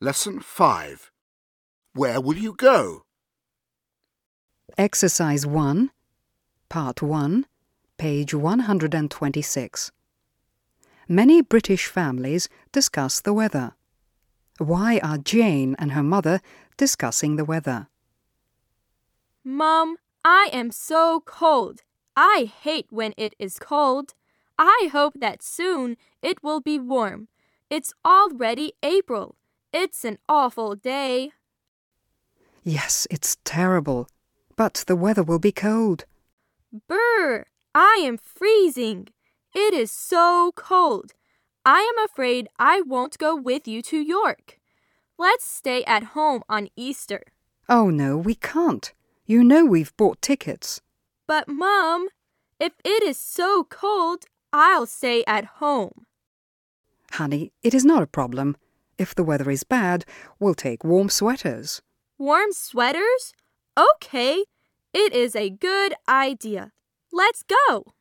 Lesson 5. Where will you go? Exercise 1, Part 1, page 126. Many British families discuss the weather. Why are Jane and her mother discussing the weather? Mum, I am so cold. I hate when it is cold. I hope that soon it will be warm. It's already April. It's an awful day. Yes, it's terrible. But the weather will be cold. Brr! I am freezing. It is so cold. I am afraid I won't go with you to York. Let's stay at home on Easter. Oh no, we can't. You know we've bought tickets. But, Mom, if it is so cold, I'll stay at home. Honey, it is not a problem. If the weather is bad, we'll take warm sweaters. Warm sweaters? Okay, it is a good idea. Let's go.